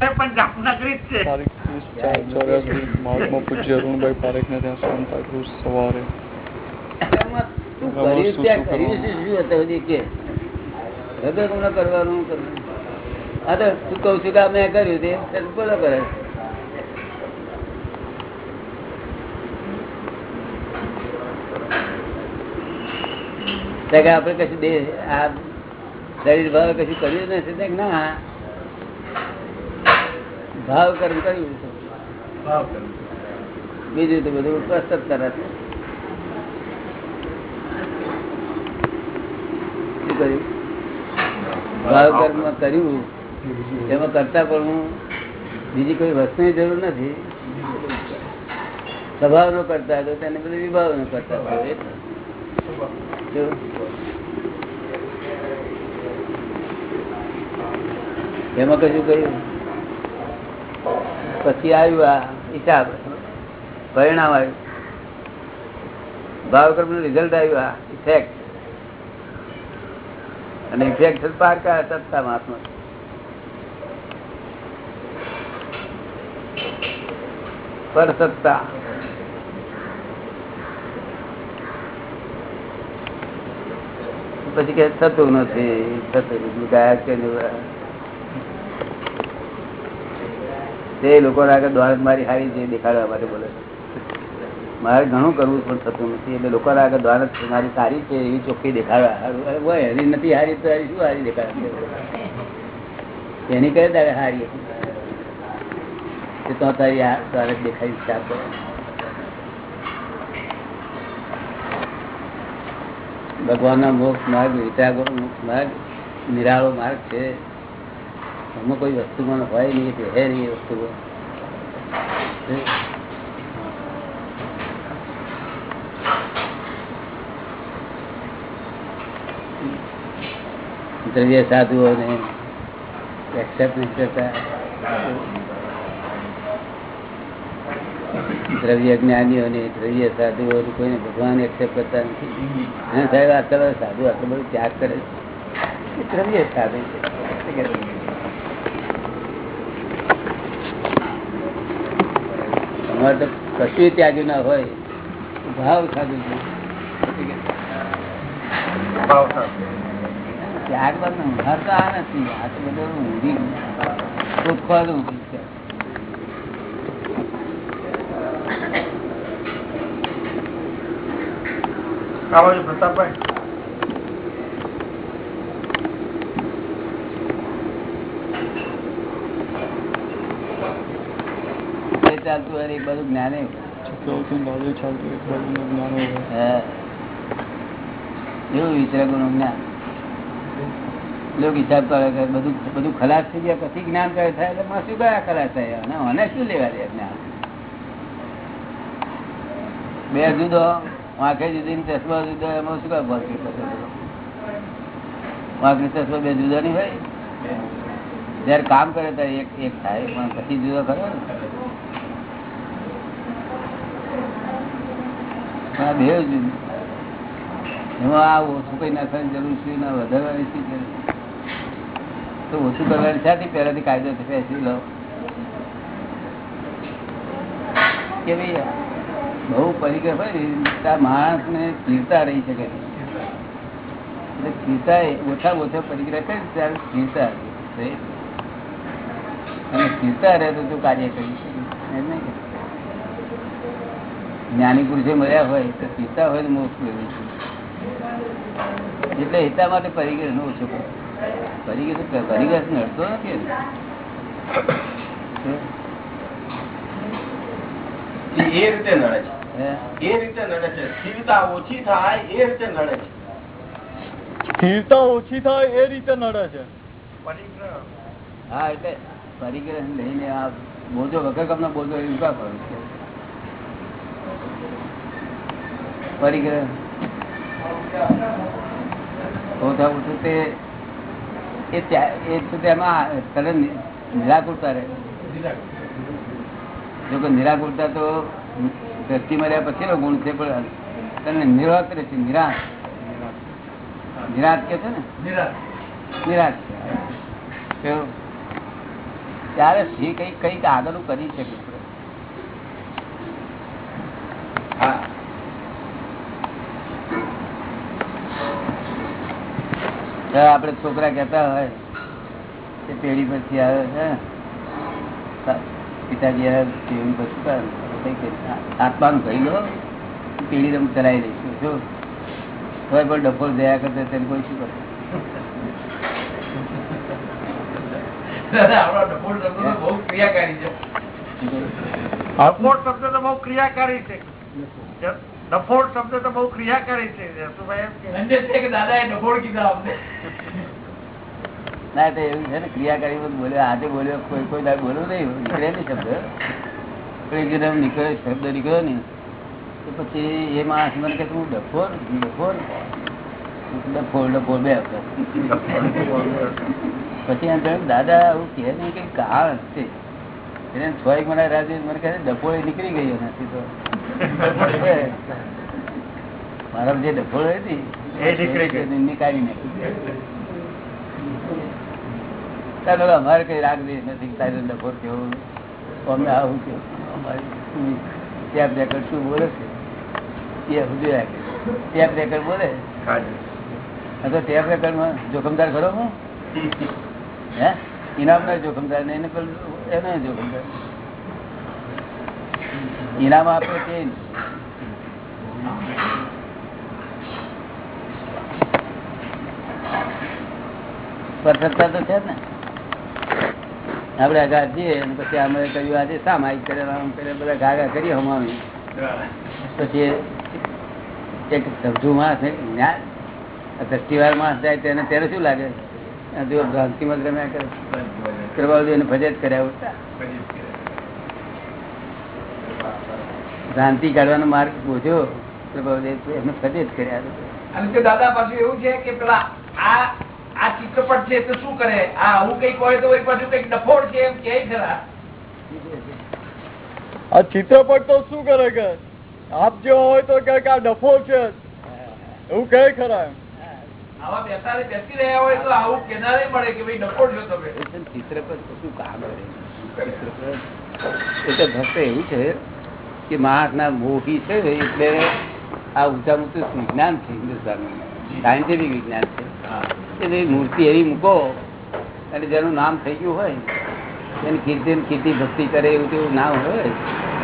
પણ જામનગરી જ છે. તારીખ ત્રીસ ચાર ચોર્યાસી મહાત્મા પૂજ્ય અરુણભાઈ પારેખને ત્યાં સાંતા ક્રુઝ સવારે. એમાં તું કર્યું ત્યાં કર્યું છે શું અત્યાર સુધી કે? હૃદય ગુનો કરવાનું? કરવાનું. આ તો તું કઉ છું કે આ કર્યું તે તને બોલો કે આપણે કશું દે આ શરીર ભાવ કશું કર્યું નથી? ત્યાં ના. ભાવ કર્મ કર્યું બીજું તો બધું પ્રસ્તુત કરે છે. શું કર્યું? ભાવ કર્મ કર્યું. એમાં કરતા પણ હું બીજી કોઈ વસ્તુની જરૂર નથી. સ્વભાવ નો કરતા તો તેને બધું વિભાવ નો કરતા. એમાં કશું કર્યું? પછી આવ્યું આ હિસાબ. પરિણામ આવ્યું. ભાવકર્મનું રિઝલ્ટ આવ્યું આ ઇફેક્ટ અને ઇફેક્ટ પારકા સત્તા મહાત્મા? પર સત્તા. પછી કે થતું નથી. થતું ગાયક છે ને તે લોકો આગળ દ્વારક મારી હારી છે દેખાડવા માટે બોલે મારે ઘણું કરવું પણ થતું નથી. એટલે લોકો આગળ દ્વારક મારી સારી છે, એવી ચોખ્ખી દેખાડવા હોય હરી નથી હારી તો હારી શું હારી દેખાડે એની કઈ તારે હારી તો તારી દ્વારક દેખાડી છે આપણે. ભગવાનના મોક્ષ માર્ગ વિચારો મોક્ષ માર્ગ, નિરાળો માર્ગ છે. એમાં કોઈ વસ્તુમાં હોય નહીં તે હે નહીં વસ્તુ દ્રવ્ય સાધુઓને એક્સેપ્ટ નહીં કરતા. દ્રવ્ય જ્ઞાનીઓને, દ્રવ્ય સાધુઓ કોઈને ભગવાન એક્સેપ્ટ કરતા નથી. હા સાહેબ આટલો સાધુ આટલો બધો ત્યાગ કરે છે. દ્રવ્ય સાધુ છે. અમારે તો કશું ત્યાગ્યું ના હોય ભાવ સાધુ છે. ત્યાગ બાદ આ નથી આ તો બધું ઊંધી. બાજુ પ્રતાપભાઈ એ ચાલતું હોય એ બધું જ્ઞાને. જગ્યાઓથી લાગે ચાલતું જ્ઞાન હોય. હા. એવું વિતરકોનું જ્ઞાન. લોકો હિસાબ કરે કે બધું બધું ખલાસ થઈ ગયા પછી જ્ઞાન કરે થાય એટલે માં શું કયા ખલાસ થયા? અને મને શું લેવા દે જ્ઞાન? બે જુદો વાંખે જુદી ને ચશ્મા જુદો એમાં શું કયા ભરતી વાંખ ને ચશ્મા બે જુદા નહીં ભાઈ જયારે કામ કરે ત્યારે એક એક થાય પણ પછી જુદો ખરો ને? હા, બે એમાં આ ઓછું કઈ નાખવાની જરૂર છે, ના તો ઓછું કરવાની કાયદો લો કે ભાઈ, બહુ પરિગ્રહ હોય ને માણસને સ્થિરતા રહી શકે એટલે સ્થિરતા એ ઓછામાં ઓછા પરિગ્રહ કરે ત્યારે સ્થિરતા. અને સ્થિરતા રહે તો તું કાર્ય કરી શકે? એમ નહીં? જ્ઞાની પુરુષે મળ્યા હોય તો સ્થિરતા હોય તો મોક્ષ છે એટલે હિતા માટે પરિગ્રહ નો ઓછો પરિગ્રહ પરિગ્રહ નડતો નથી એ રીતે નડે છે. એ રીતે નડે છે. સ્થિરતા ઓછી થાય એ રીતે નડે છે. સ્થિરતા ઓછી થાય એ રીતે નડે છે. પરિગ્રહ. હા એટલે પરિગ્રહ લઈને આ બોજો વગર કમનો બોજો એવું કા કરું. છે પરિગ્રહ ગયો. તે એ તેમાં તને નિ- નિરાકુરતા રહે. જો કે નિરાકુરતા તો દ્રષ્ટિ મળ્યા પછી નો ગુણ છે પણ તને નિરાત રહે છે નિરાશ. નિરાશ કે છે ને? નિરાશ. છે. ત્યારે એ કઈ કંઈક આગળ કરી શકે હા. આપણે છોકરા કેતા હોય કે પેઢી પછી આવે છે. પિતાજી પેઢી પછી આત્માનું કહી લો પેઢી તમે ચલાવી દઈશું શું? હવે પણ ડફોળ જયા કરતા તેને કોઈ શું કરે? ક્રિયાકારી છે. ડફોડ શબ્દ તો બહુ ક્રિયા ક્રિયાકારી છે ડફોડ કીધા અમને ના તો એવું છે ને ક્રિયાકારી બધું બોલ્યો. આજે બોલ્યો કોઈ કોઈ દાખ બોલ્યો નહીં નીકળે નહીં શબ્દ. પણ એક જણ નીકળ્યો શબ્દ નીકળ્યો નહીં. તો પછી એ માણસ મને કે તું ડફોર ડફોર ડફોર ડફોર બે પછી એમ કહ્યું દાદા આવું કહે નહીં કે કારણ છે. એને થોડીક મને મહિના મને કહે ડફોળ નીકળી ગઈ નથી તો. મારા જે ડફોળ હતી એ નીકળી ગઈ. નીકાળી નાખી. અમારે કઈ રાગ નથી તારે ડફોર કેવું? અમને આવું કેવું? અમારે ત્યાં શું બોલે છે? એ સુધી રાખે ટેપ રેકર્ડ બોલે? હા તો ટેપ રેકર્ડમાં જોખમદાર ખરો હું હે? ઇનામ જોખમદાર ને એને પેલું એને જોખમદાર ઇનામ આપે તે. છે ને. આપડે આગા જઈએ પછી અમે કહ્યું આજે શા માઇક કરે આમ કરે, બધા ગાગા કરીએ હમાવી પછી એક સમજુ માણસ દ્રષ્ટિવાર માણસ જાય તેને ત્યારે શું લાગે? જો ભ્રાંતિમાં રમ્યા કરે કરવા એને ફજેત કર્યા ભ્રાંતિ કાઢવાનો માર્ગ પૂછ્યો પ્રભાવદેવ એમને ફજેત કર્યા દાદા પાછું એવું છે કે પેલા આ આ ચિત્રપટ છે તો શું કરે? આ હું કંઈક હોય તો પાછું કંઈક ડફોડ છે એમ કે ખરા આ. ચિત્રપટ તો શું કરે કે? આપ જેવા હોય તો કે આ ડફો છે. એવું કહે ખરા એમ. આવા બેસા બેસી રહ્યા હોય તો આવું કેનારે મળે કે ભાઈ ડફોડ છો તમે? ચિત્રપટ શું કામ એ તો ફક્ત એવું છે કે માણસ ના મોહી છે એટલે આ ઊંચા ઊંચું વિજ્ઞાન છે હિન્દુસ્તાનનું સાયન્ટિફિક વિજ્ઞાન છે. એટલે મૂર્તિ એવી મૂકો અને જેનું નામ થઈ ગયું હોય એની કીર્તિ કીર્તિ ભક્તિ કરે એવું તેવું નામ હોય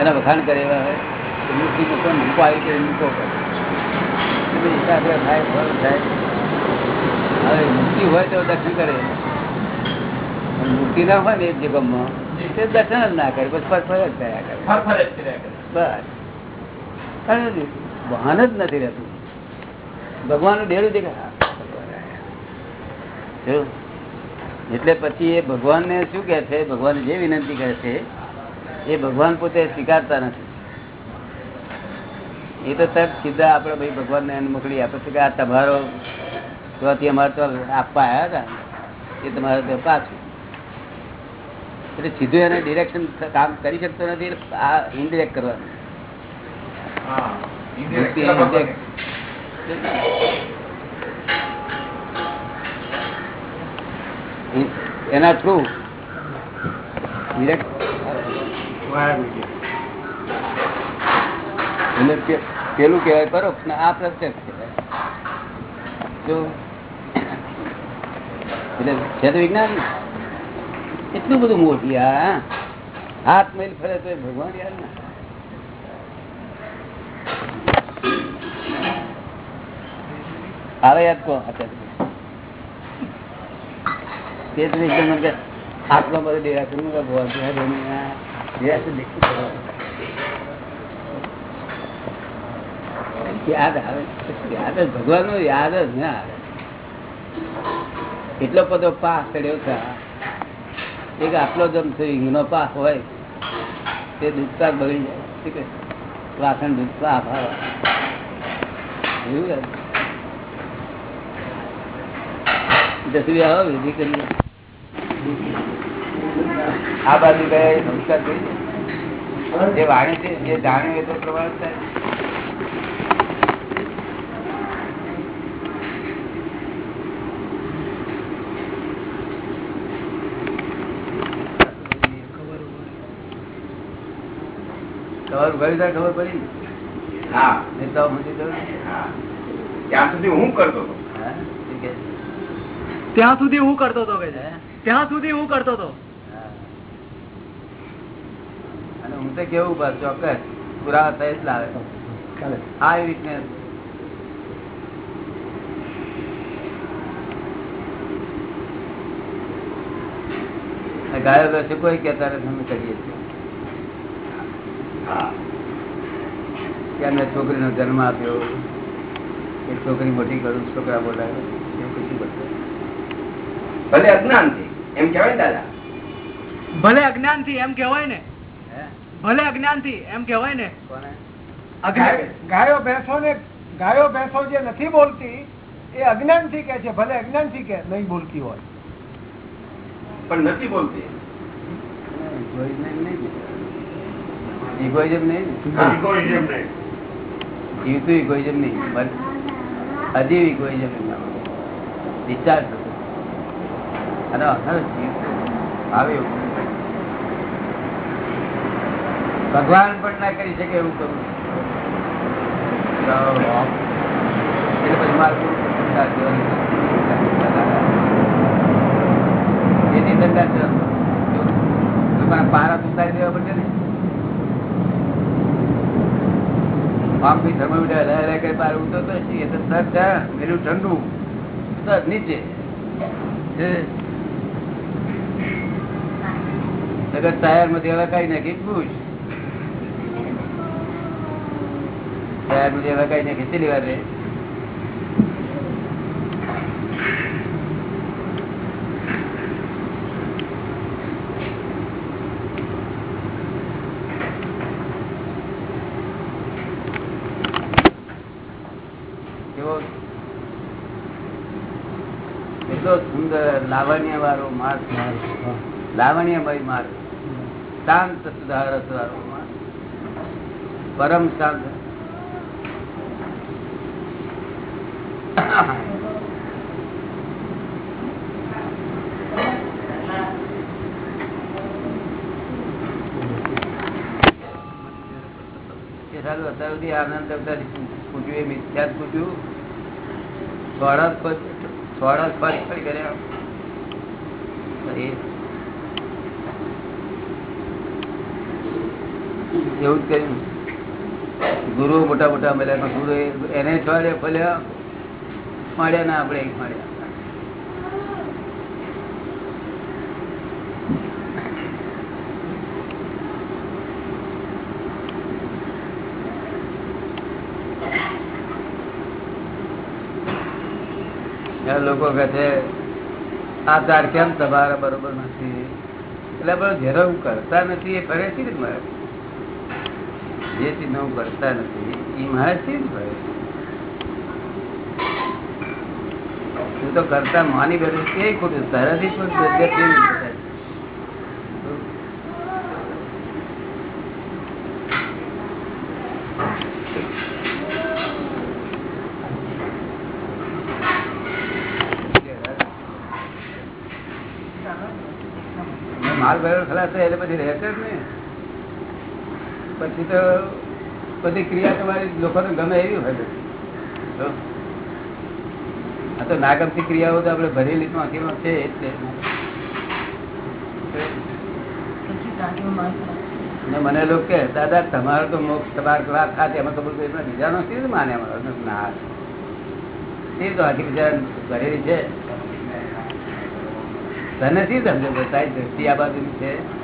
એના વખાણ કરે એવા હોય મૂર્તિ મૂકો મૂકવા મૂકો આવી કે મૂકો. થાય થાય. હવે મૂર્તિ હોય તો દર્શન કરે? મુક્તિ ના હોય ને એક જગમમાં તે દર્શન જ ના કરે બસ ફરફર જ થયા કરે. બસ. ભાન જ નથી રહેતું. ભગવાનનું ડેરું દેખાય. એટલે પછી એ ભગવાન ને શું કે છે? ભગવાન જે વિનંતી કરે છે એ ભગવાન પોતે સ્વીકારતા નથી. એ તો સાહેબ સીધા આપડે ભાઈ ભગવાન ને એને મોકલી આપે છે કે આ તમારો ત્યાંથી અમારે તો આપવા આવ્યા હતા. એ તમારે તો પાછું. એટલે સીધું એને ડિરેક્શન કામ કરી શકતો નથી આ ઇન્ડિરેક્ટ કરવાનું. એના થ્રુ પેલું કહેવાય પરોક્ષ ને આ પ્રત્યક્ષ કહેવાય. જો એટલે છે તો વિજ્ઞાન? એટલું બધું મોટી આ હાથ મેલ ફરે તો ભગવાન યાર આવે કહો તે. રીતે મને આટલો બધો ભગવાન. યાદ આવે, યાદ જ ભગવાન યાદ જ ના આવે. એટલો બધો પાસ ચડ્યો છે. એક આટલો જમ છે હિંગનો પાસ હોય, તે દૂધપાક બગડી જાય. ઠીક વાસણ દૂધપાક એવું દસવી આવો વિધિ કરીએ. આ બાજુ ગયા એ સંસ્કાર કરીએ જે વાણી છે, જે જાણ્યું એ તો પ્રમાણ થાય. સવાર ઉગાડી ત્યારે ખબર પડી? હા. નહીં તો સમજી તો ત્યાં સુધી હું કરતો હતો? ત્યાં સુધી હું કરતો હતો કે ત્યાં સુધી હું કરતો હતો. અને હું તો કેવું બસ ચોક્કસ. પુરાવા સહિત લાવે આ વીકનેસ ગાયો બેસે કોઈ કહેતા નથી અમે કરીએ છીએ. કે છોકરીનો જન્મ આપ્યો. એક છોકરી મોટી કરું છોકરા બોલાવે એવું કશું બધું ભલે અજ્ઞાનથી એમ કહેવાય ને દાદા? ભલે અજ્ઞાનથી એમ કેવાય ને. ભલે અજ્ઞાનથી એમ કેવાય ને. ગાયો. ભેંસો ને ગાયો ભેંસો જે નથી બોલતી એ અજ્ઞાનથી કે છે ભલે અજ્ઞાનથી કે નહીં બોલતી હોય. પણ નથી બોલતી. ઇગોઇઝમ નહીં? જીવતું ઇગોઇઝમ નહીં. અજીવ ઇગોઇઝમ ડિસ્ચાર્જ અને અસર જીવતું ભગવાન પણ ના કરી શકે એવું કરું એટલે પછી મારું ચલાવતો. લોકોના પારા ઉતારી દેવા પડશે ને આમ બી થર્મોમીટર હલાય હલાય કરી ઉતર તો છે એ તો સર ચા પેલું ઠંડુ. સર નીચે. અગર ટાયરમાંથી હવા કાઢી નાખી. પૂછ. ટાયરમાંથી હવા ને નાખી. કેટલી વાર રે કેવો એટલો સુંદર લાવણ્ય વાળો માર્ગ. લાવણ્યમય માર્ગ. શાંત સુધારસ વાળો માર્ગ. પરમ શાંત. અત્યાર સુધી આનંદ પૂછ્યું એ મિથ્યા જ પૂછ્યું. થોડા જ પદ- થોડા જ પદ કર્યા. એ એવું જ કર્યું. ગુરુ મોટા મોટા મળ્યા ગુરુ એને છોડે ફલ્યા મળ્યા ના આપણે મળ્યા. લોકો કહે છે આ ઝાડ કેમ તમારા બરોબર નથી. એટલે આપણે હું કરતા નથી, એ ફરે છે મળે જે ચીજ હું કરતા નથી, એ મારે છે જ ફરે હું તો કરતા માની બેઠું કે ખોટું તારાથી પણ એટલે પછી રહેશે જ ને. પછી તો બધી ક્રિયા તમારી લોકોને ગમે એવી હોય આ તો નાગમતી ક્રિયાઓ તો આપણે ભરેલી તો આખીમાં છે એટલે ને. મને લોકો કે દાદા તમારો તો મોક્ષ તમારે વાત ખાતે. એમાં ખબર પડી પણ બીજાનો શી માને અમારો ના. એ તો આખી બીજા ભરેલી છે? તને શી સમજે? તારી દ્રષ્ટિ આ બાજુ છે.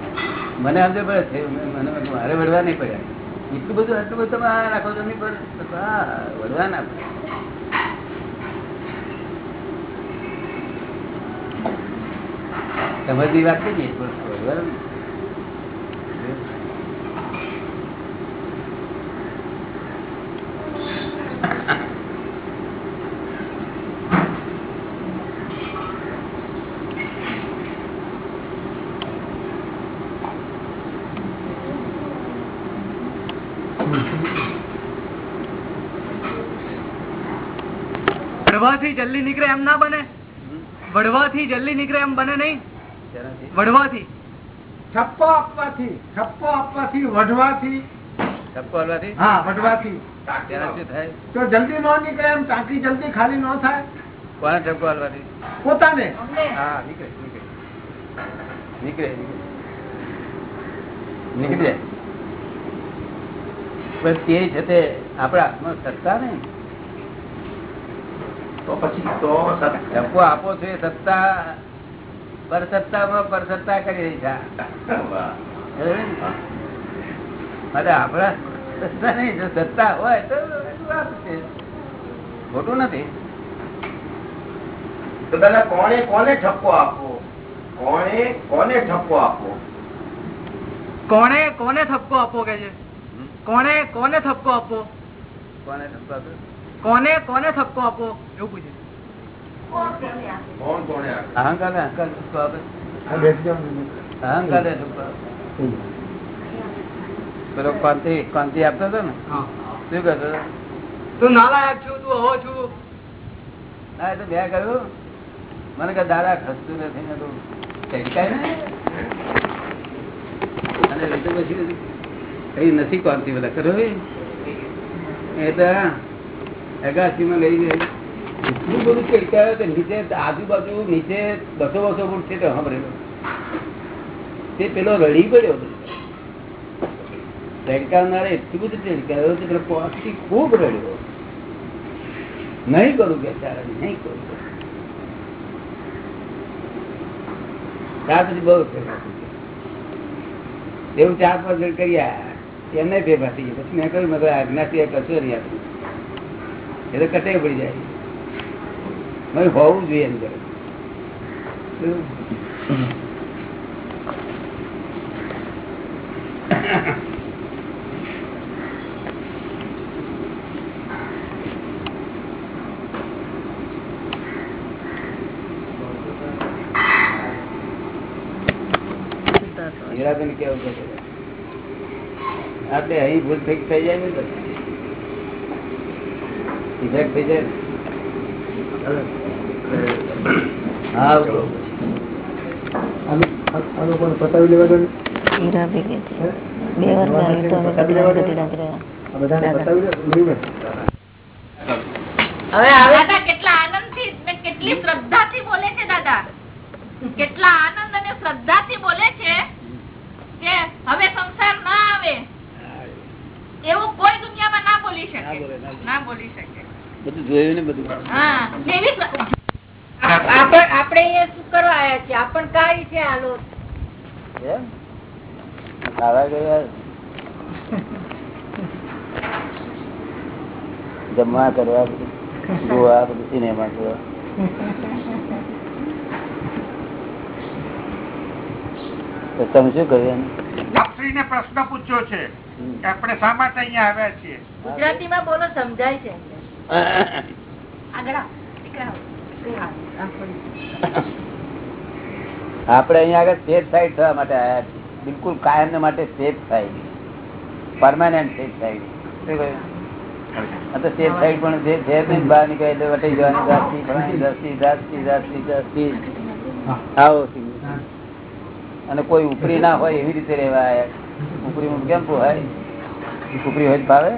મને સમજે પડે છે મને મારે વળવા નહીં પડ્યા. એટલું બધું એટલું બધું તમે આ રાખો તો નહીં પડે હા વળવા ના પડે. સમજની વાત કહીએ પણ વડવાથી જલ્દી નીકળે એમ ના બને? વડવાથી જલ્દી નીકળે એમ બને નહીં? વડવાથી. ઠપ્પો આપવાથી ઠપ્પો આપવાથી વઢવાથી ઠપ્પો હાલવાથી હા થાય તો જલ્દી ન નીકળે એમ ટાંકી જલ્દી ખાલી ન થાય? કોને ઠપકો હાલવાથી પોતાને. હા નીકળે નીકળે. નીકળે નીકળે. નીકળી. જાય પણ તે છે તે આપણા હાથમાં સત્તા નહીં. તો પછી તો સત- આપો છો એ સત્તા પરસત્તામાં પરસત્તા કરી રહી છે. અરે આપણા સત્તા નહીં જો સત્તા હોય તો ખોટું નથી. તો દાદા કોને કોને ઠપકો આપવો? કોને કોને ઠપકો આપવો? કોને કોને ઠપકો આપો કે છે? કોને કોને ઠપકો આપો કોને ઠપકો આપ્યો? કોને કોને ઠપકો આપો એવું પૂછે. કોણ કોને આપે? અહંકાર અહંકાર ઠપકો આપે. અહંકાર ને ઠપકો આપે. પેલો કાંતિ કાંતિ આપતો હતો ને? શું કરતો તું નાલાયક છું તું હો છું. હા એ તો કહ્યું. મને કે દાદા ખસતું નથી ને તું ચડકાય ને? અને પછી કઈ નથી કાંતિ બધા કરો એ? અગાસીમાં લઈ ગઈ એટલું બધું ચડકાયો કે નીચે આજુબાજુ નીચે બસો બસો ફૂટ છે સાંભળેલો તે પેલો રડી પડ્યો. ચડકાવનારે એટલું બધું ચડકાયો કે પેલો ખૂબ રડ્યો. નહીં કરું કે ત્યારે, નહીં કરું. ત્યાર પછી બહુ. એવું ચાર પાંચ કરી એમને થઈ ગયો પછી મેં કહ્યું મેં કહ્યું આજ્ઞા સિવાય કશું નહીં આપણું એ તો કટે પડી જાય. મેં હોવું જોઈએ અંદર કેવું? આપણે અહીં ભૂલ થઈ જાય ને ઇફેક્ટ થઈ જાય. હા. બરોબર. પતાવી લેવા દો હીરા ભેગે બે વાર ગાયું તો અમે કદી ના કદી કર્યા. આ બધાને પતાવી દો લીવર. દાદા કેટલા કેટલી શ્રદ્ધાથી બોલે છે દાદા. કેટલા આનંદ અને શ્રદ્ધાથી બોલે છે કે હવે સંસાર ના આવે. એવું કોઈ દુનિયામાં ના બોલી શકે. ના બોલી શકે. બધું જોયું ને બધું? આપણે આપણે શું કરવા આવ્યા છીએ? આપણ કાંઈ છે આ લોટ ખાવા ગયા? જમવા કરવા જોવા બધું સિનેમા જોવા તમે શું? આપશ્રીને પ્રશ્ન પૂછ્યો છે કે આપણે શા માટે અહીંયા આવ્યા છીએ? ગુજરાતી માં બોલો સમજાય છે. આપણે અહીંયા આગળ સેફ સાઈડ થવા માટે આવ્યા છીએ. બિલકુલ કાયમ માટે safe side permanent safe side પણ જે બહાર નીકળે એટલે જવાની જાસ્તી જાસ્તી જાસ્તી જાસ્તી અને કોઈ ઉપરી ના હોય એવી રીતે રહેવા ઉપરી કેમ પોહાય? ઉપરી હોય ભાવે?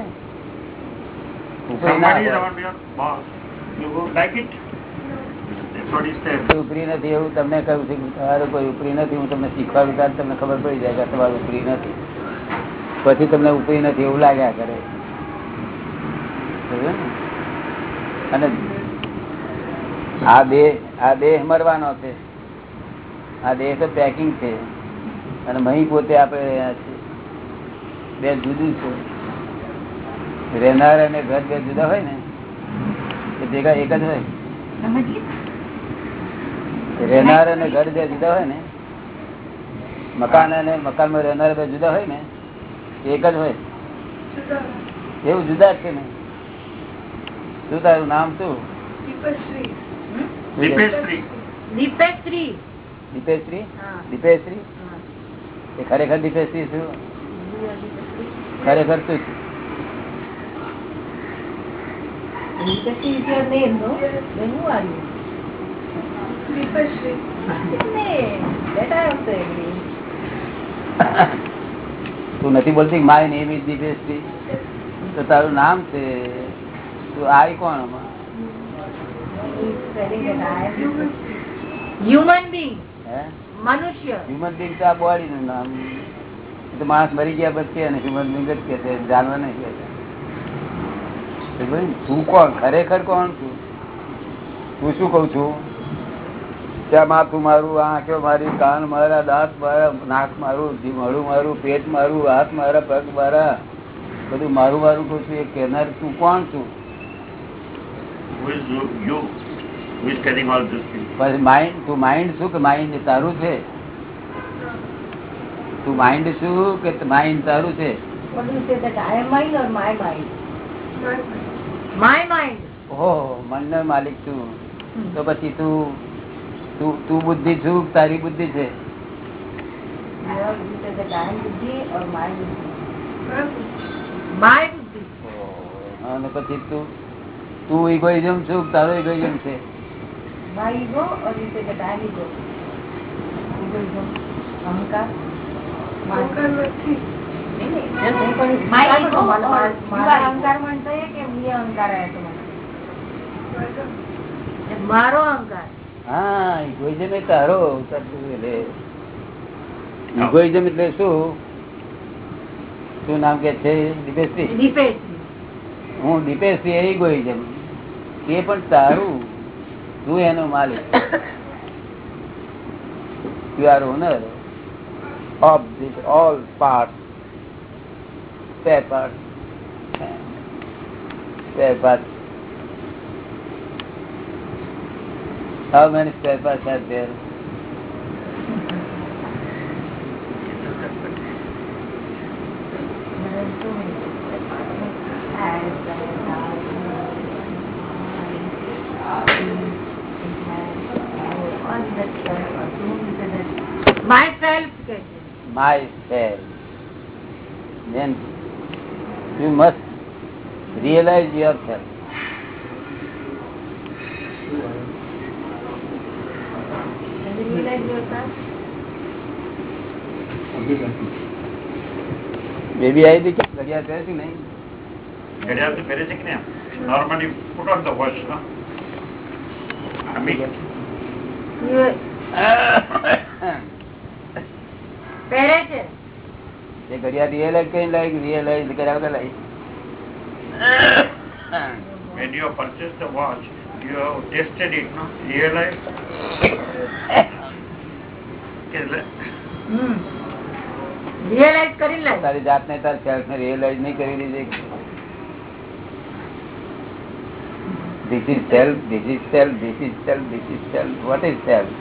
ઉપરી નથી એવું તમને કહ્યું છે તમારે કોઈ ઉપરી નથી હું તમને શીખવાડું ત્યારે તમને ખબર પડી જાય કે તમારે ઉપરી નથી. પછી તમને ઉપરી નથી એવું લાગ્યા કરે. અને આ દેહ આ દેહ મરવાનો છે. આ દેહ તો પેકિંગ છે. અને મહી પોતે આપણે બે જુદું છે. રહેનાર અને ઘર બે જુદા હોય ને એ ભેગા એક જ હોય. રહેનાર અને ઘર બે જુદા હોય ને મકાન અને મકાનમાં રહેનાર બે જુદા હોય ને એક જ હોય. એવું જુદા છે ને? શું તારું નામ શું? દીપેશ્રી. દીપેશ્રી દીપેશ્રી દીપેશ્રી એ ખરેખર દીપેશ્રી શું? ખરેખર શું છે? is your name, no? Then who are you? His name. That I also agree. તું નથી બોલતી માય નેમ ઇઝ દીપેશ્રી તો તારું નામ છે તું આય કોણ હ્યુમન બિંગ હે મનુષ્ય હ્યુમન બિંગ તો આ બોડી નું નામ તો માણસ મરી ગયા પછી અને હ્યુમન બિંગ જ કે છે જાનવર નહીં કે છે. તો કોણ? ખરેખર કોણ છું તું શું કઉ છું? ત્યાં માથું મારું આંખો મારી કાન મારા દાંત મારા નાક મારું જી- મોઢું મારું પેટ મારું હાથ મારા પગ મારા? બધું મારું મારું કઉ છું. એ કહેનાર તું કોણ છું? Who is you? you? Who is telling all these things? પછી માઇન્ડ તું માઇન્ડ શું કે માઇન્ડ તારું છે? તું માઇન્ડ શું કે માઇન્ડ તારું છે? માય માઇન્ડ હો મનનો માલિક તું તો પછી તું તું બુદ્ધિ છું તારી બુદ્ધિ છે. અને પછી તું તું ઇગોઇઝમ છું તારો ઇગોઇઝમ છે. અહંકાર શું? નામ કે છે? દીપેશજી હું દીપેશજી એ ઇગોઇઝમ તે પણ તારું. તું એનો માલિક. You are owner of this all part spare parts. Spare parts. How many spare parts are there? Myself. Myself. Then you must realize yourself Can you realize yourself? Baby આવી હતી કે ઘડિયાળ પહેરે છે કે નહીં ઘડિયાળ તો પહેરે છે કે નહીં normally put on the watch no I mean, You- પહેરે છે એ ઘડિયાળ રિયલાઇઝ કરી લાવી રિયલાઇઝ કર્યા વગર લાવી when you purchased the watch, you have tested it, no? Realize. Realize કરી લે. તારી જાતને તાર સેલ્ફ ને રિયલાઇઝ નહીં કરી દીધી. This is self this is self this is self this is self what is self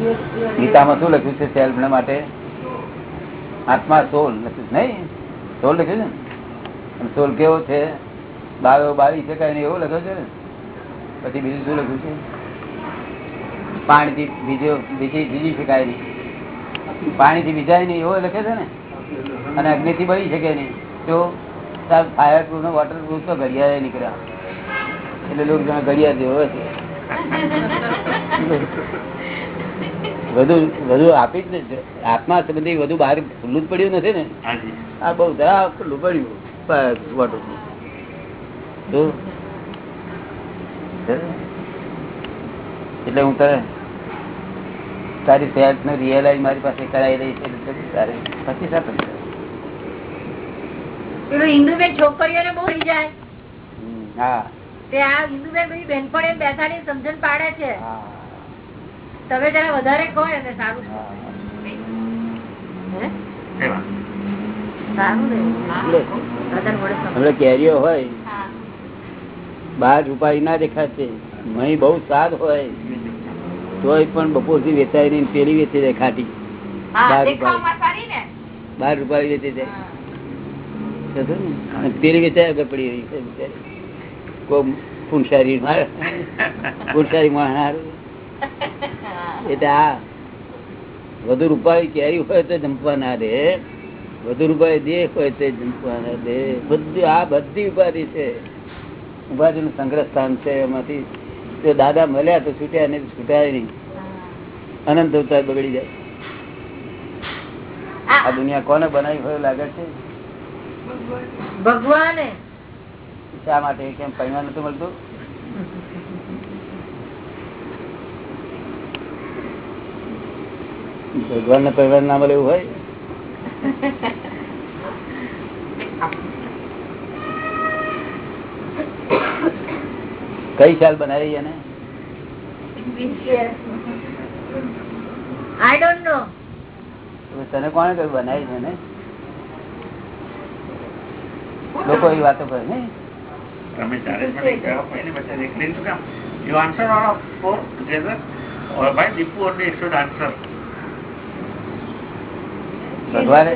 ગીતામાં શું લખ્યું છે? સેલ્ફ માટે? આત્મા સોલ લખ્યું નહીં? સોલ લખ્યું છે ને? સોલ કેવો છે? બાવો બાવી છે કઈ એવો લખ્યો છે પછી બીજું શું લખ્યું છે? પાણીથી બીજો, બીજી બીજી શકાય નહીં પાણીથી બીજાય નહીં, એવો લખે છે ને? અને અગ્નિથી બળી શકે નહીં. તો ફાયર પ્રૂફ ને વોટર પ્રૂફ તો ઘડિયાળે નીકળ્યા. એટલે લોકો ઘડિયાળ જેવો છે. વધુ વધુ આપી જ આત્મા સંબંધી વધુ બહાર ખુલ્લું જ પડ્યું નથી ને? આ બહુ ખુલ્લું પડ્યું એટલે હું તારે તારી સેલ્ફનું રિયલાઇઝ મારી પાસે કરાવી રહી છે એટલે તારે પછી સાથે પેલું હિન્દુબેન છોકરીઓને બહુ થઈ જાય. હા. તે આ હિન્દુબેન બધી બેનપણીઓ બેસાડી સમજણ પાડે છે. હા. તમે જરા વધારે કહો સારું સારું એટલે દાદા વડે સમજ હમણાં કેરીઓ હોય. બહાર રૂપાળી ના દેખાશે. મહી બહુ સ્વાદ હોય. તોય પણ બપોરથી વેચાય નહીં પેલી વેચી જાય ખાટી. બાર રૂપાળી. વેચી જાય પેલી વેચાય આગળ પડી રહી છે. કોઈ ફૂનસારી મારે ફૂનસારી મારનાર એટલે આ વધુ રૂપાળી કેરી હોય તો જંપવા ના દે. વધુ રૂપાળી દેહ હોય તો જંપવા ના દે. બધું આ બધી ઉપાધિ છે. ઉપાધિ નું સંગ્રહ સ્થાન છે એમાંથી. જો દાદા મળ્યા તો છૂટ્યા નહીં છૂટાય નહીં. અનંત અવતાર બગડી જાય. આ દુનિયા કોને બનાવી હોય લાગે છે? ભગવાને. શા માટે? કેમ પરિવાર નતું મળતું? ભગવાન ને પરિવાર ના મળે એવું હોય? કઈ સાલ બનાવી એને? આઈ ડોન્ટ નો હવે તને કોણે કયું બનાવી છે ને લોકો એ વાતો કરે ને તમે ચારે મને એકલી શું કામ? You answer all of four ભગવાને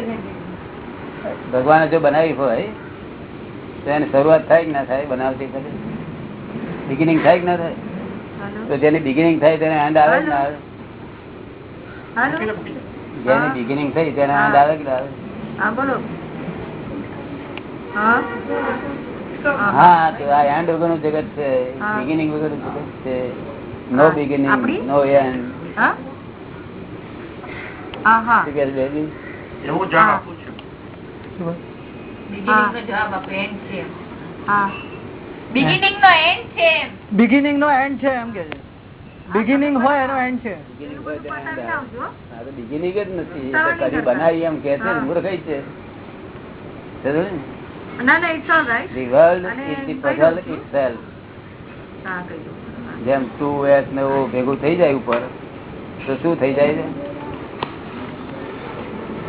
ભગવાને જો બનાવી હોય તો એની શરૂઆત થાય કે ના થાય બનાવતી બિગિનિંગ થાય કે ના થાય? તો જેની બિગિનિંગ થાય તેને એન્ડ આવે કે ના આવે? જેની બિગિનિંગ થઈ તેને એન્ડ આવે કે ના આવે? હા બોલો. હા. હા તો આ એન્ડ વગરનું જગત છે. બિગિનિંગ વગરનું જગત છે. નો બિગિનિંગ નો એન્ડ હા. હા? એવું જવાબ આપું છું. બિગિનિંગ નો એન્ડ છે બિગિનિંગ નો એન્ડ છે એમ. બિગિનિંગ નો એન્ડ છે એમ કે બિગિનિંગ હોય એનો એન્ડ છે. Beginning હોય તેને end આવે. આ તો beginning જ નથી. કદી બનાવી એમ કે છે મૂર્ખ છે. જેમ ટુ એસ ને એવું ભેગું થઈ જાય ઉપર તો શું થઈ જાય છે?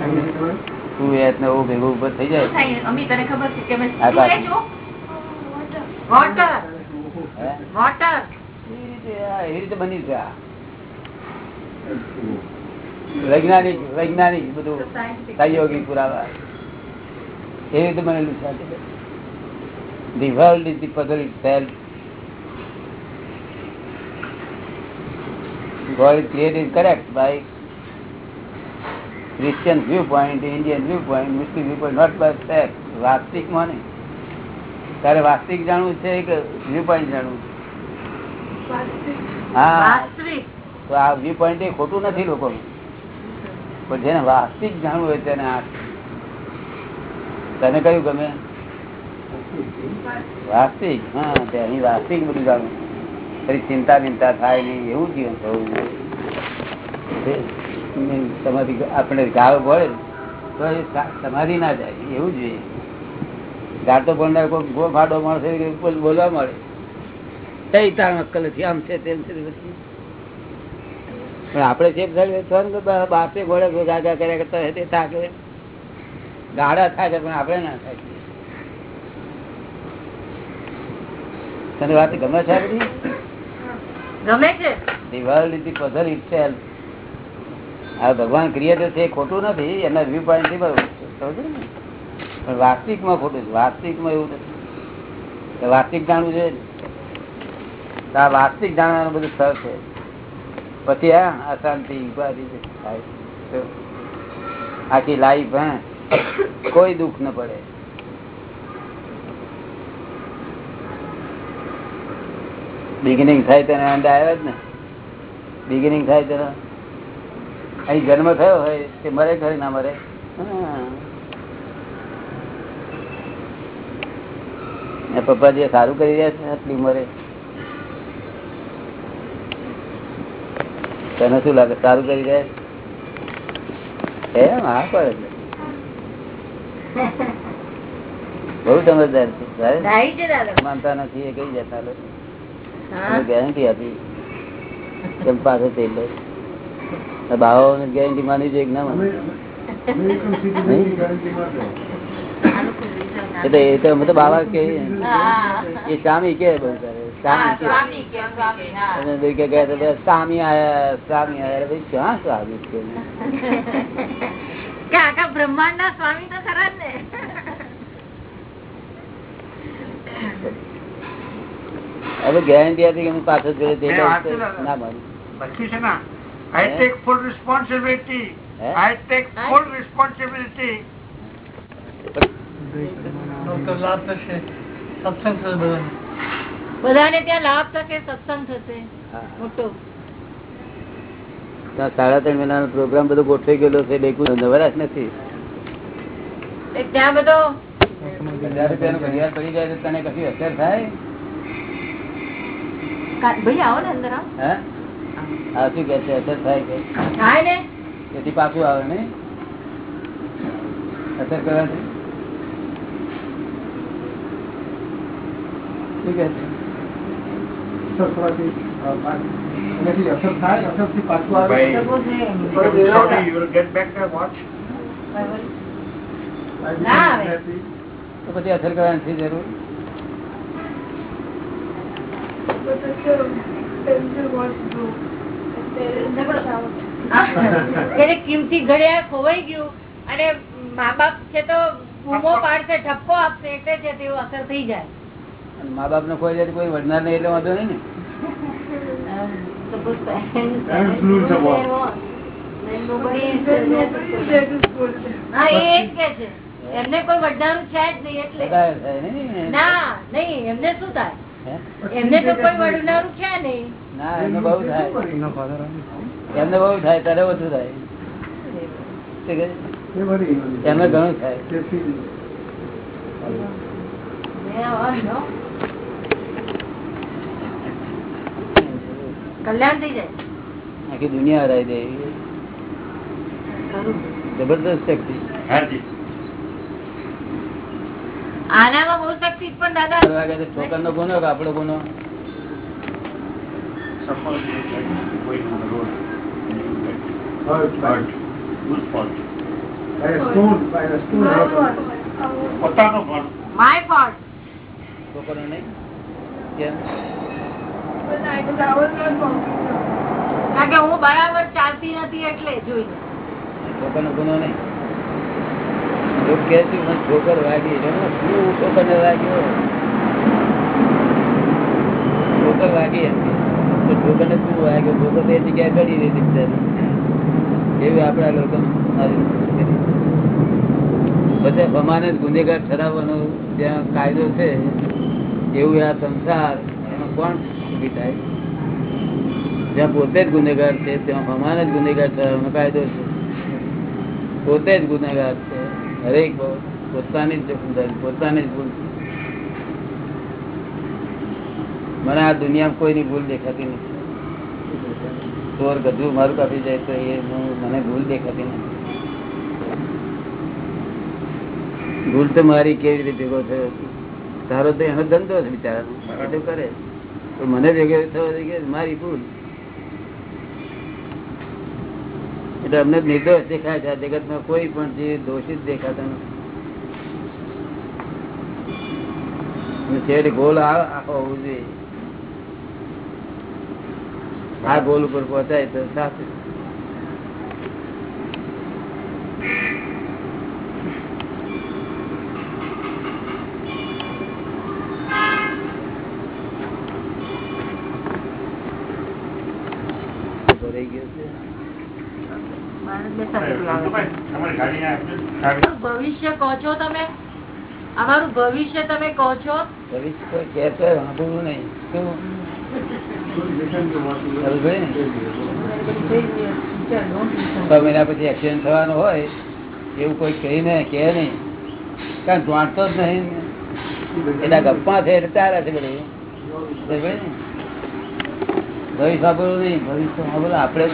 ટુ એચ ને ઓ ભેગું ઉપર થઈ જાય. અમી તને ખબર છે કે. એ વોટર વોટર એવી રીતે આ એવી રીતે બની છે વૈજ્ઞાનિક વૈજ્ઞાનિક બધું સહયોગી પુરાવા. એ રીતે બનેલું છે the world is the puzzle itself God is created correct by Christian viewpoint, Indian viewpoint, Muslim viewpoint, not by fact. વાસ્તવિકમાં નહીં. તારે વાસ્તવિક જાણવું છે કે વ્યૂ પોઈન્ટ જાણવું છે? હા. તો આ વ્યૂ પોઈન્ટ એ ખોટું નથી લોકો. પણ જેને વાસ્તવિક જાણવું હોય તેને આ તને કયું ગમે? વાસ્તવિક. હા તેની વાસ્તવિક બધું જાણવું. ચિંતા ચિંતા થાય નહીં એવું જીવન થવું જોઈએ. તમારી આપણે ગાળ ભળે તો એ સમાધિ ના જાય એવું જોઈએ ગાટો કોઈ ગો ફાડો માણસ બોલવા મળે. તાર અક્કલ નથી આમ છે તેમ છે પણ આપણે જે બાપે ઘોડે ગાગા કર્યા કરતા તે થાકે ગાડા થાકે પણ આપણે ના થાય. તને વાત ગમે છે આ બધી ગમે છે. Diwali puzzle itself. આ ભગવાન ક્રિએટર છે ખોટું નથી, એના વ્યૂ પોઈન્ટથી બરોબર? પણ વાસ્તવિકમાં ખોટું છે. વાસ્તવિકમાં એવું નથી. વાસ્તવિક જાણવું છે આ વાસ્તવિક જાણવાનું બધું સ્થળ છે. પછી હા, અશાંતિ, ઉપાધિ થાય આખી લાઈફ હા, કોઈ દુઃખ ન પડે. બિગિનિંગ થાય તેને એન્ડ આવ્યો જ ને. બિગિનિંગ થાય તેનો અહીં જન્મ થયો હોય તે મરે ખરી ના મરે? પપ્પા જે સારું કરી રહ્યા છે આટલી ઉંમરે. તને શું લાગે સારું કરી રહ્યા છે? એમ હા પડે છે બહુ સમજદાર છે માનતા નથી એ કઈ જતા ગેરંટી આપી. કેમ પાસે તે લે બાવો ગેરંટી માની છે કે ના માની એટલે એ તો અમે તો બાબા કે હા. એ સ્વામી કે બહુ કરે હા, સ્વામી કે સ્વામી કે સ્વામી, હા. અને ભાઈ કે ગયા તો બસ સ્વામી આયા સ્વામી આયા અરે ભાઈ ક્યાં સ્વામી છે કે આખા બ્રહ્માંડ ના સ્વામી તો ખરા જ ને હવે ગેરંટી આપી કે અમે પાછો જોડે તે મેં લોકો વાંચ્યું ને. ના માનું take full responsibility. I take full responsibility હે? આઈ ટેક બધાને. ત્યાં લાભ થશે સત્સંગ થશે. મોટો. સાડા ત્રણ મહિનાનો પ્રોગ્રામ બધો ગોઠવાઈ ગયેલો છે ડેકુ નવરાશ નથી. ત્યાં બધો હજાર રૂપિયાનું ઘડિયાળ પડી જાય તો તને કશી અસર થાય? ભાઈ આવો ને અંદર આવો. હે શું કે છે? અસર થાય છે થાય ને? તેથી પાછું આવે ને? અસર કરવાથી? શું કે છે? અસર થવાથી, અ, પાછું- અસર આવે. તો પછી એ- કરવાની છે જરૂર. ના એને કિંમતી ઘડિયાળ ખોવાઈ ગયું અને મા બાપ છે તો બૂમો પાડશે ઠપકો આપશે એટલે છે તેવું અસર થઈ જાય. મા બાપ ને ખોઈ જાય કોઈ વડનાર નહીં એટલે વાંધો નહીં ને? એમને કોઈ વડનારું છે જ નહીં એટલે. ના? નહીં એમને શું થાય? એમને તો કોઈ વડનારું છે નહીં. ના એમને બહુ થાય. એમને બહુ થાય ત્યારે ઓછું થાય. એમને ઘણું થાય. કલ્યાણ થઈ જાય. આખી દુનિયા હરાઈ દે. જબરદસ્ત શક્તિ. હાજી. આનામાં બહુ શક્તિ પણ દાદા. છોકરનો ગુનો કે આપણો ગુનો? Like going કારણ કે હું બરાબર ચાલતી નથી એટલે જોઈ લો. છોકરનો ગુનો નહીં લોકો કે છોકર વાગી શું વાગ્યો છોકર વાગી એમ. તો છોકરને શું વાગ્યો છોકર તો એ જગ્યાએ પડી રહી બિચારી. એવી આપણા લોકો. બધા ભમાને જ ગુનેગાર ઠરાવવાનો જ્યાં કાયદો છે. એવું આ સંસાર, એમાં કોણ સુખી થાય? જ્યાં પોતે જ ગુનેગાર છે, ત્યાં ભમાને જ ગુનેગાર ઠરાવવાનો કાયદો છે. પોતે જ ગુનેગાર છે. હરેક પોતાની જ જવાબદારી, પોતાની જ ભૂલ. મને આ દુનિયામાં કોઈની ભૂલ દેખાતી નથી. ચોર ગધું મારું કાપી જાય તો એ મને ભૂલ દેખાતી નથી. ભૂલ તો મારી કેવી રીતે ભેગો થયો તારો તો એનો ધંધો છે બિચારાનો. એ તો કરે. પણ મને ભેગો થયો કે મારી ભૂલ. એટલે અમને નિર્દોષ દેખાય છે. આ જગતમાં કોઈ પણ જે દોષિત દેખાતા નથી. છેડ ગોલ આખો હોવું જોઈએ. આ ગોલ ઉપર પહોંચાય તો સાચું. ભવિષ્ય કહો છો તમે? અમારું ભવિષ્ય તમે કહો છો? ભવિષ્ય કોઈ કહે તો સાંભળવું નહીં. શું? છ મહિના પછી એક્સિડન્ટ થવાનો હોય, એવું કોઈ કહીને, કે નહીં. કારણ જાણતો જ નહીં. એના ગપ્પા છે, એટલે તારા છે બધું? ભવિષ્ય સાંભળવું નહીં. ભવિષ્ય સાંભળવું આપણે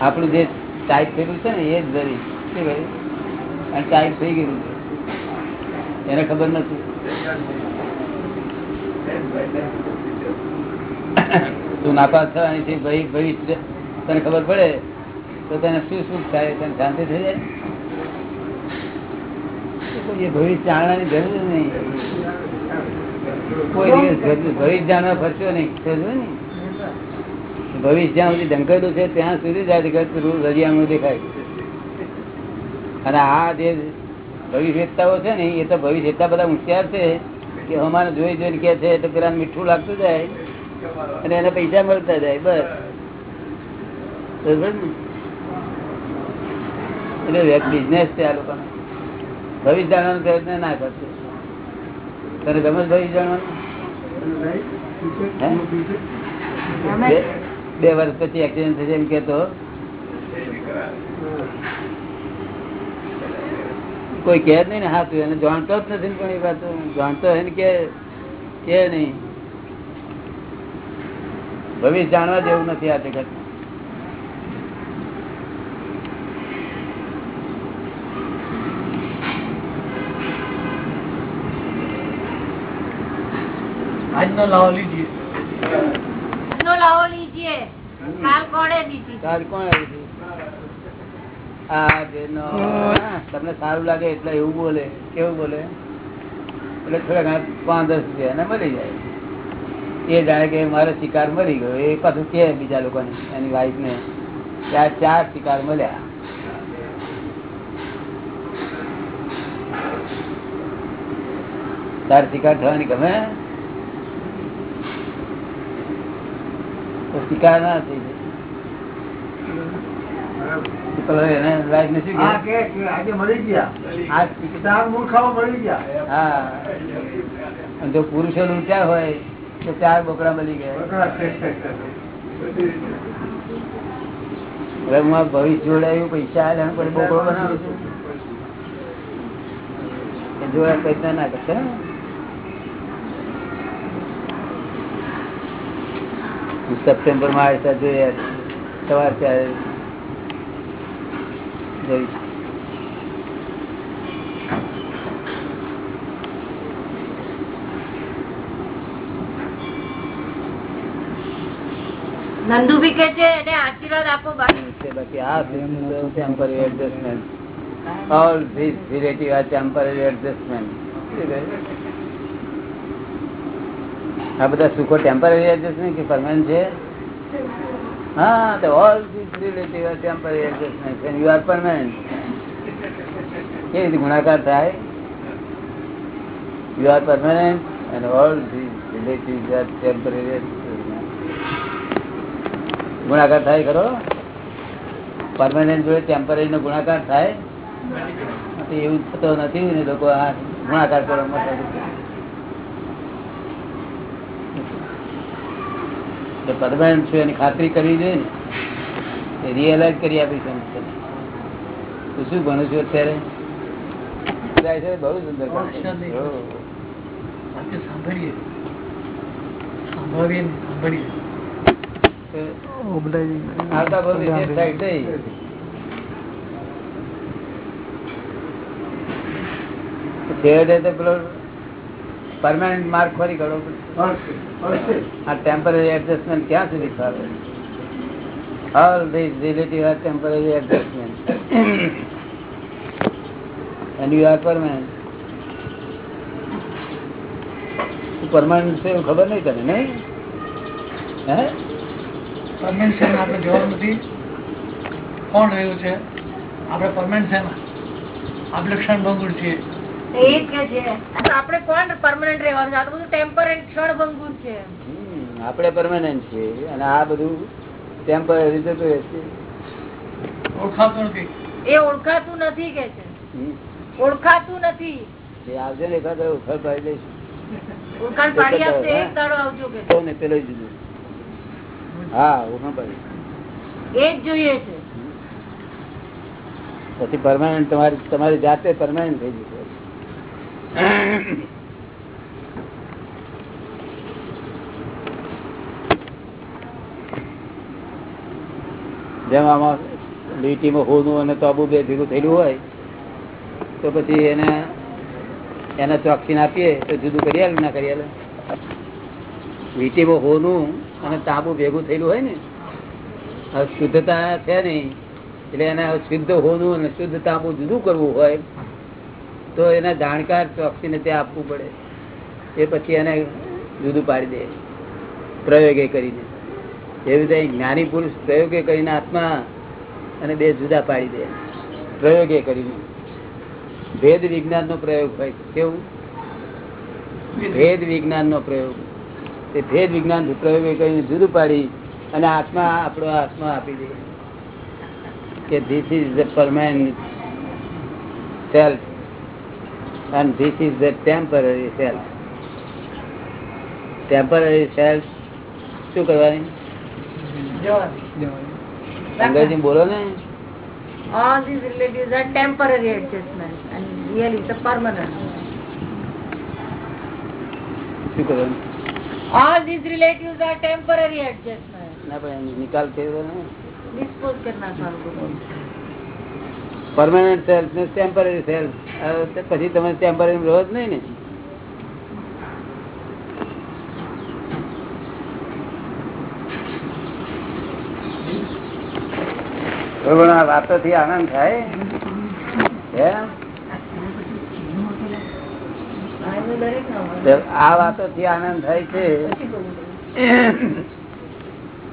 આપણું જે ટાઈપ થયેલું છે ને, એ જ ધરી શું ભાઈ? અને ટાઈપ થઈ ગયેલું છે. એને ખબર નથી. તું નાપાસ થવાની છે ભાઈ ભાઈ તને ખબર પડે, તો તને શું સુખ થાય, તને શાંતિ થઈ જાય? ભવિષ્ય જાણવાની જરૂર નહીં. કોઈ દિવસ ભવિષ્ય જાણવા ફરશો નહીં? ભવિષ્ય જ્યાં સુધી ઢંકેલું છે, ત્યાં સુધી જ આ જગત દેખાય. અને આ જે ભવિષ્યતાઓ છે ને, એ તો ભવિષ્યતા બધા હોશિયાર છે, કે અમારે જોઈ જોઈને કે છે, તો પેલા મીઠું લાગતું જાય. અને એને પૈસા મળતા જાય, બસ. એટલે બિઝનેસ છે આ લોકોનો. ભવિષ્ય જાણવાનો પ્રયત્ન ના કરશે. તને ગમે ભવિષ્ય જાણવાનું? બે વર્ષ પછી એક્સિડન્ટ થશે એમ કેતો કોઈ કે નહીં ને, હા, તું એને જાણતો જ નથી પણ એ વાત. જાણતો હોય ને કે નહીં. ભવિષ્ય જાણવા જેવું નથી આ જગત આજનો લાવો લીજીએ લાવો લીજીએ. કાલ કોણે દીધી? કાલ કોણ આવ્યું હતું? આ જેનો હા, તમને સારું લાગે એટલે એવું બોલે કેવું બોલે? એટલે થોડા ઘણા પાંચ દસ રૂપિયા એને મળી જાય. એ જાણે કે મારો શિકાર મરી ગયો. એ પાછું કે બીજા લોકોને એની વાઈફ ને કે આ ચાર શિકાર મળ્યા. ચાર શિકાર થવાની ગમે? શિકાર ના થઈ વાઈફ ને શું હા કહે? કે કે આજે મળી ગયા. આ શિકાર- ચાર મળી ગયા. હા. અને જો પુરુષો લૂંટ્યા હોય તો ચાર બોકડા મળી ગયા. હવે હું ભવિષ્ય જોડાયું પૈસા આવ્યા પણ બોકડો બનાવું જોયા પૈસા ના કરશે સપ્ટેમ્બરમાં આવતા જોયા સવાર ત્યારે જોઈશ. નંદુભી કે છે, એને આશીર્વાદ આપો બાકી. આ temporary adjustment all this relative are temporary adjustment આ બધા સુખો ટેમ્પરરી એડજસ્ટમેન્ટ કે પરમાનન્ટ છે? હા, તો all this relative are temporary adjustment and you are permanent કેવી રીતે ગુણાકાર થાય? You are permanent and all this relative are temporary ગુણાકાર થાય ખરો? પરમાનન્ટ જોડે ટેમ્પરરી નો ગુણાકાર થાય? એવું થતો નથી ને લોકો આ ગુણાકાર કરવા પરમાનન્ટ છું એની ખાતરી કરવી જોઈએ ને. એ રિયલાઇઝ કરી તને. તું શું ભણું છું અત્યારે? બહુ સુંદર સાંભળીએ. સાંભળીએ સાંભળીએ. આવતા પરમાનન્ટ માર્ક ફરી કરો. આ ટેમ્પરરી એડજસ્ટમેન્ટ ક્યાં સુધી ફાવે all this relative are temporary adjustment and you are permanent permanent છે એવું ખબર નહીં તને, નહીં? હે? પરમેનન્ટ છે આપણે જવાબ નથી. કોણ રહ્યું છે? આપણે પરમેનન્ટ છે આપણે ક્ષણભંગુર છીએ. એ જ કે છે. તો આપણે કોણ પરમનન્ટ રહેવાનું આ બધું ટેમ્પરરી ક્ષણભંગુર છે. આપણે પરમાનન્ટ છીએ. અને આ બધું ટેમ્પરરી જતું રહેશે ઓળખાતું નથી. એ ઓળખાતું નથી કે છે. ઓળખાતું નથી. એ આવજે ને એકાદ ઉખડ પાડી દઈશું ઓળખાણ પાડી આપશે એક દાડો આવજો કે પેલો જુદું હા એ જ જોઈએ છે. પછી પરમાનન્ટ તમારી તમારી જાતે પરમાનન્ટ થઈ જશે. જેમ આમાં લીટીમાં હોનું અને તાબુ બે ભેગું થયેલું હોય તો પછી એને એને ચોકસીને આપીએ તો જુદું કરી આલે ના કરી આલે. લીટીમાં હોનું અને તાંબુ ભેગું થયેલું હોય ને, હવે શુદ્ધતા છે નહીં, એટલે એને શુદ્ધ હોવું અને શુદ્ધ તાંબુ જુદું કરવું હોય, તો એને જાણકાર ચોકસીને ત્યાં આપવું પડે. એ પછી એને જુદું પાડી દે, પ્રયોગે કરીને. એવી રીતે જ્ઞાની પુરુષ પ્રયોગે કરીને આત્મા અને બે જુદા પાડી દે, પ્રયોગે કરીને. ભેદ વિજ્ઞાન નો પ્રયોગ હોય કેવું? ભેદ વિજ્ઞાન નો પ્રયોગ. તે ભેદ વિજ્ઞાન પ્રયોગે કરીને જુદું પાડી અને આત્મા આપણો આત્મા આપી દે કે this is the permanent self and this is the temporary self temporary self શું કરવાની અંગ્રેજી બોલો ને all these relatives are temporary adjustments and Really, it's a permanent. શું કરવાનું all these relatives are temporary adjustment na bhai nikal ke na dispose karna chahiye permanent self ને temporary self પછી તમે temporary રહો જ નહીં ને વાતો થી આનંદ થાય એમ આ વાતો થી આનંદ થાય છે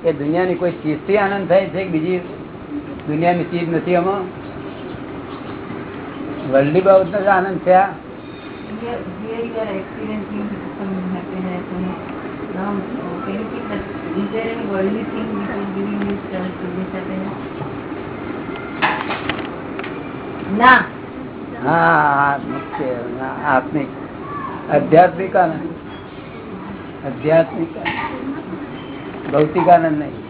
કે દુનિયાની કોઈ ચીજથી આનંદ થાય છે બીજી દુનિયાની ચીજ નથી આમાં વર્લ્ડની બાબત જ આનંદ છે આ uh, uh? ના હા, આત્મિક આધ્યાત્મિક આનંદ આધ્યાત્મિક ભૌતિક આનંદ નહીં.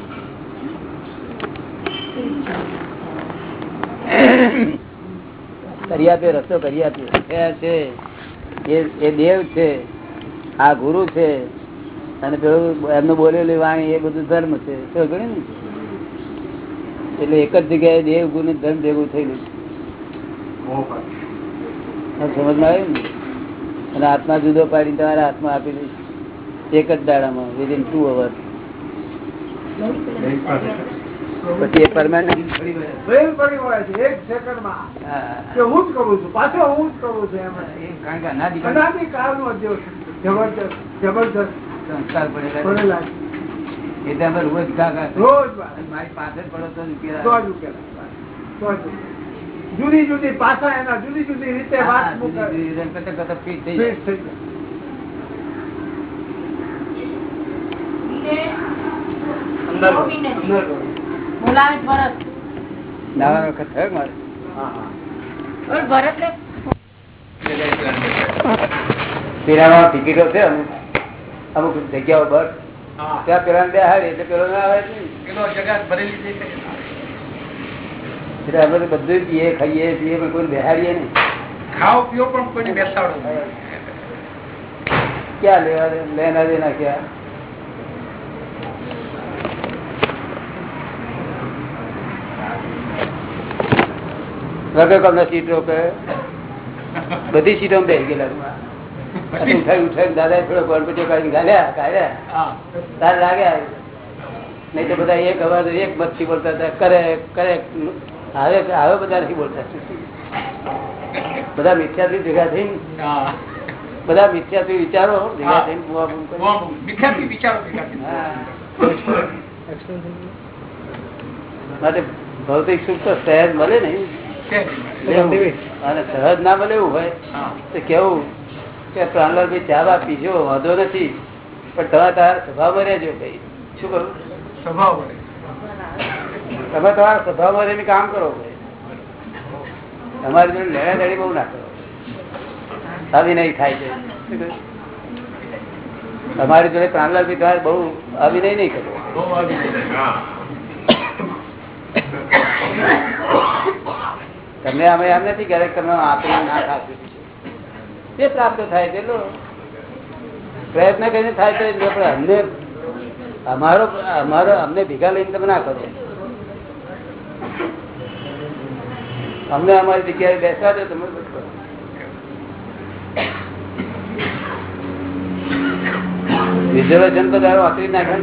કરી આપ્યો રસ્તો કરી આપ્યો છે એ- દેવ છે આ ગુરુ છે અને પેલું એમનું બોલેલી વાણી એ બધું ધર્મ છે. શું ગણ્યું? એટલે એક જ જગ્યાએ દેવ ગુરુ ધર્મ ભેગું થયેલું સમજમાં આવ્યું ને? અને આત્મા જુદો પાડી તમારા હાથમાં આપી દઈશ. એક જ દાડામાં વિધિન ટુ અવર પછી એ પરમાનન્ટ. એટલે અમે રોજ રોજ મારી પાછળ પડો તો ઉકેલ જુદી જુદી ભાષા એના જુદી જુદી રીતે ટિકિટો છે અમુક જગ્યાઓ પર. ત્યાં પેલા બે હારી એટલે પેલો ના આવે જ નહીં. ભરેલી. એટલે અમે તો બધું પીએ ખાઈએ પીએ પણ કોઈ બેહાડીએ નહીં. ખાઓ પીઓ પણ કોઈ બેસાડો ક્યાં લેવા લેના દેના ક્યાં? વગર કોમના સીટ રોકે બધી સીટો બેસી ગયેલા ઉઠાઈ ઉઠાઈ દાદા થોડો ગણપતિઓ કાઢી ગાલ્યા કાઢ્યા તાર લાગ્યા નહીં તો બધા એક અવાજ એક થી બોલતા હતા કરે કરે. હવે હવે બધા નથી બોલતા? બધા મિથ્યાથી ભેગા થઈને? બધા મિથ્યાથી વિચારો ભેગા થઈને બુઆ બુમ મિથ્યાથી વિચારો માટે ભૌતિક સુખ તો સહેજ મળે ને? અને સહજ ના મળે એવું હોય તો કેવું? કે પ્રાણલાલભાઈ ચા બા પીજો વાંધો નથી. પણ તમે તારા સ્વભાવ રહેજો ભાઈ. શું કરું સ્વભાવ વડે તમે તમારા સ્વભાવમાં રહીને કામ કરો. તમારી જોડે લેણા દેણી બહુ ના કરો. અભિનય થાય છે. તમારી જોડે પ્રાણલાલ તમારે બહુ અભિનય નહીં કરો. બહુ તમે અમે એમ નથી ક્યારેક તમે આપણે ના ખાતું તે પ્રાપ્ત થાય છે પ્રયત્ન કરીને થાય તો અમને અમારો અમારો અમને ભેગા લઈને તમે ના કરો. અમને અમારી જગ્યાએ બેસવા દો તમે રિઝર્વેશન તો તારો વાપરી નાખે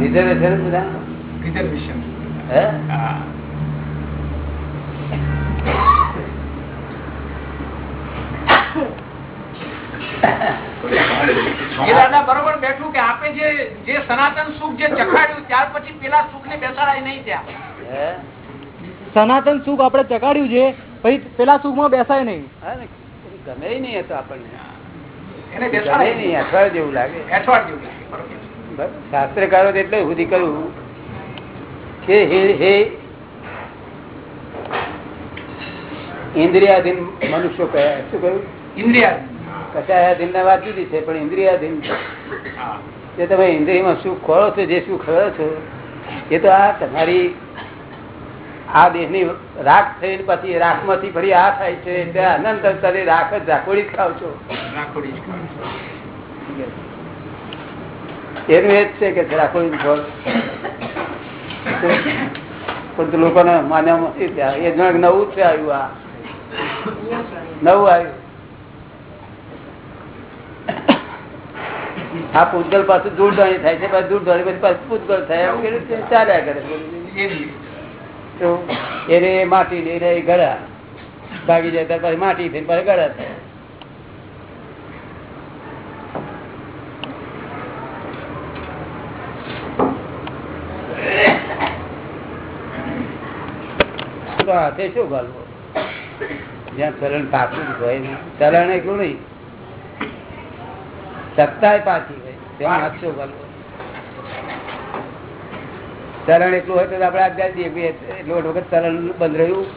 રિઝર્વેશન બધા? રિઝર્વેશન. હે? બરોબર બેઠું કે આપે જે જે સનાતન સુખ જે ચખાડ્યું ત્યાર પછી પેલા સુખ ને બેસાડાય નહીં ત્યાં. હે? સનાતન સુખ આપણે ચકાડ્યું છે પછી પેલા સુખમાં બેસાય નહીં. ગમે નહીં એ તો આપણને. અઠવાડ જેવું લાગે. શાસ્ત્રકારો એટલે સુધી કહ્યું કે હે હે ઇન્દ્રિયાધીન મનુષ્યો કયા શું કહ્યું? ઇન્દ્રિયા કશાયાધીન ને વાત જુદી છે પણ ઇન્દ્રિયાધીન. હા. જે તમે ઇન્દ્રિયમાં સુખ ખોળો છો જે સુખ ખરો છો એ તો આ તમારી આ દેહની રાખ થઈ પછી રાખમાંથી ફરી આ થાય છે અનંત અંતરે રાખ જ રાખોડી જ ખાવ છો. રાખોડી એનું એ જ છે કે રાખોડી ફળ પણ લોકોને માન્યા એ જણ નવું છે આવ્યું આ. નવું આવ્યું. આ પૂતગલ પાછું દૂર ધોણી થાય છે પછી દૂર ધોણી પછી પૂતગલ થાય એવું ચાલ્યા કરે. માટી લઈને એ ગળા ભાગી જાય પછી માટી થઈ પછી ગળા થાય. શું ગાલવો જ્યાં ચલણ પાછું હોય ને ચલણ એટલું સત્તાય પાછી હોય ત્યાં હાથ શું ગાલવો ચલણ એટલું હોય તો આપણે આજ્ઞા દઈએ. કે એટલું વખત તરણ બંધ રહ્યું.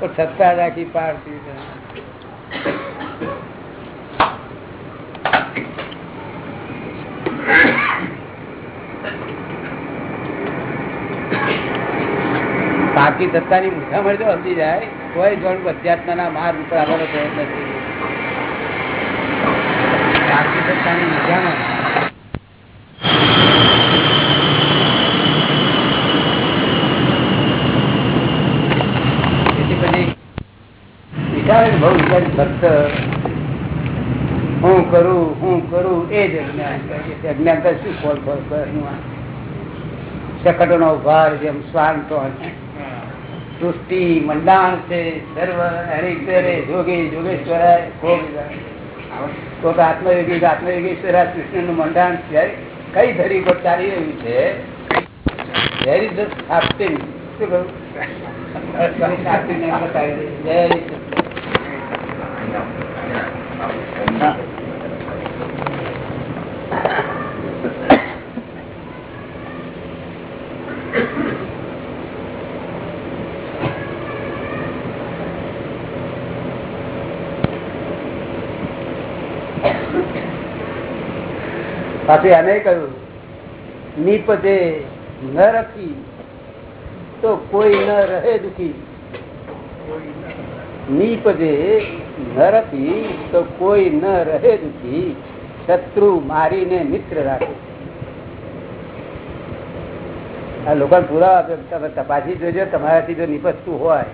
પણ સત્તા રાખી પાડતી બાકી સત્તાની મળે તો સમજી જાય કોઈ જોડ અધ્યાત્મના માર્ગ ઉપર આવવાનો પ્રયત્ન નથી. બાકી સત્તાની મુઠામાં તેથી પછી વિચારે ભક્ત હું કરું હું કરું, એ જ અજ્ઞાન કહે છે. અજ્ઞાનતા શું શકટો નો ભાર જેમ સ્વાંતો તો સૃષ્ટિ મંડાણ છે. સર્વ હરિકરે જોગી જોગેશ્વરાય. કોક આત્મયોગી આત્મયોગેશ્વરા કૃષ્ણનું મંડાણ કઈ ધરી પર ચાલી રહ્યું છે? વેરી is the શું કહ્યું? captain ને બતાવી દે. There is the- હા. પાછું એને કહ્યું નિપજે ન રખી તો કોઈ ન રહે દુખી. નિપજે ન રખી તો કોઈ ન રહે દુઃખી શત્રુ મારીને મિત્ર રાખે આ લોકો આપે. તમે તપાસી જોજો, તમારાથી જો નિપજતું હોય